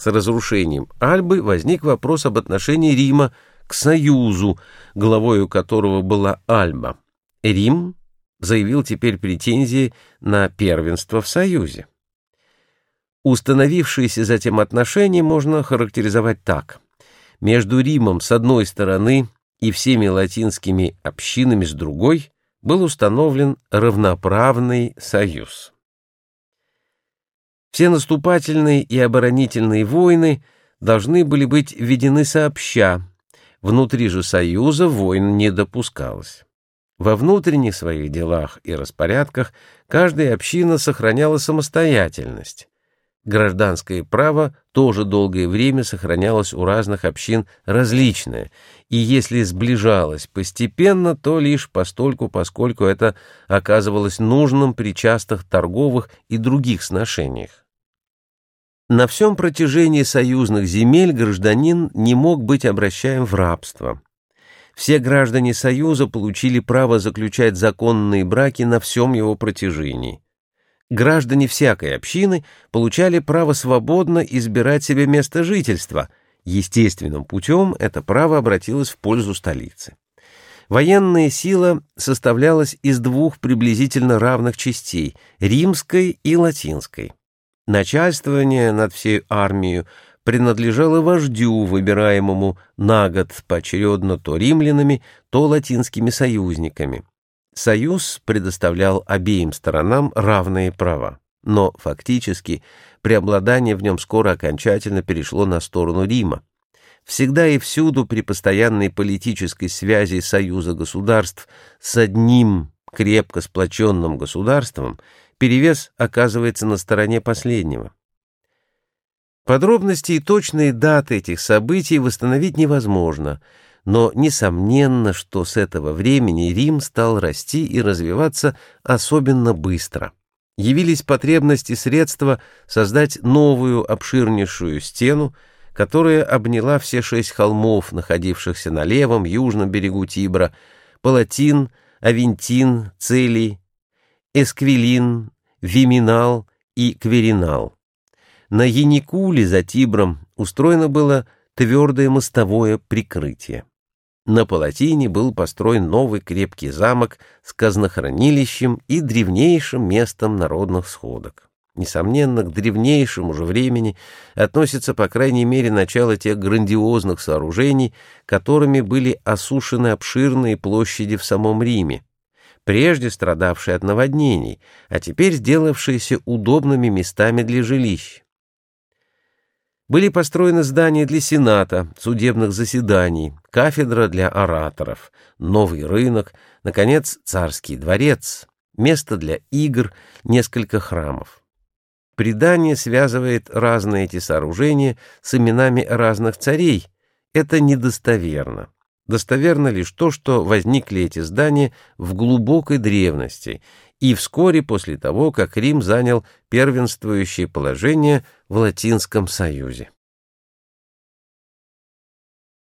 С разрушением Альбы возник вопрос об отношении Рима к Союзу, главою которого была Альба. Рим заявил теперь претензии на первенство в Союзе. Установившиеся затем отношения можно характеризовать так. Между Римом с одной стороны и всеми латинскими общинами с другой был установлен равноправный союз. Все наступательные и оборонительные войны должны были быть введены сообща, внутри же союза войн не допускалось. Во внутренних своих делах и распорядках каждая община сохраняла самостоятельность. Гражданское право тоже долгое время сохранялось у разных общин различное, и если сближалось постепенно, то лишь постольку, поскольку это оказывалось нужным при частых торговых и других сношениях. На всем протяжении союзных земель гражданин не мог быть обращаем в рабство. Все граждане Союза получили право заключать законные браки на всем его протяжении. Граждане всякой общины получали право свободно избирать себе место жительства. Естественным путем это право обратилось в пользу столицы. Военная сила составлялась из двух приблизительно равных частей – римской и латинской. Начальствование над всей армией принадлежало вождю, выбираемому на год поочередно то римлянами, то латинскими союзниками. Союз предоставлял обеим сторонам равные права, но фактически преобладание в нем скоро окончательно перешло на сторону Рима. Всегда и всюду при постоянной политической связи союза государств с одним крепко сплоченным государством перевес оказывается на стороне последнего. Подробности и точные даты этих событий восстановить невозможно – но несомненно, что с этого времени Рим стал расти и развиваться особенно быстро. Явились потребности средства создать новую обширнейшую стену, которая обняла все шесть холмов, находившихся на левом, южном берегу Тибра, Палатин, Авентин, Целий, Эсквилин, Виминал и Кверинал. На Яникуле за Тибром устроено было твердое мостовое прикрытие. На Палатине был построен новый крепкий замок с казнохранилищем и древнейшим местом народных сходок. Несомненно, к древнейшему же времени относится, по крайней мере, начало тех грандиозных сооружений, которыми были осушены обширные площади в самом Риме, прежде страдавшие от наводнений, а теперь сделавшиеся удобными местами для жилищ. Были построены здания для сената, судебных заседаний, кафедра для ораторов, новый рынок, наконец, царский дворец, место для игр, несколько храмов. Предание связывает разные эти сооружения с именами разных царей. Это недостоверно. Достоверно лишь то, что возникли эти здания в глубокой древности и вскоре после того, как Рим занял первенствующее положение в Латинском Союзе.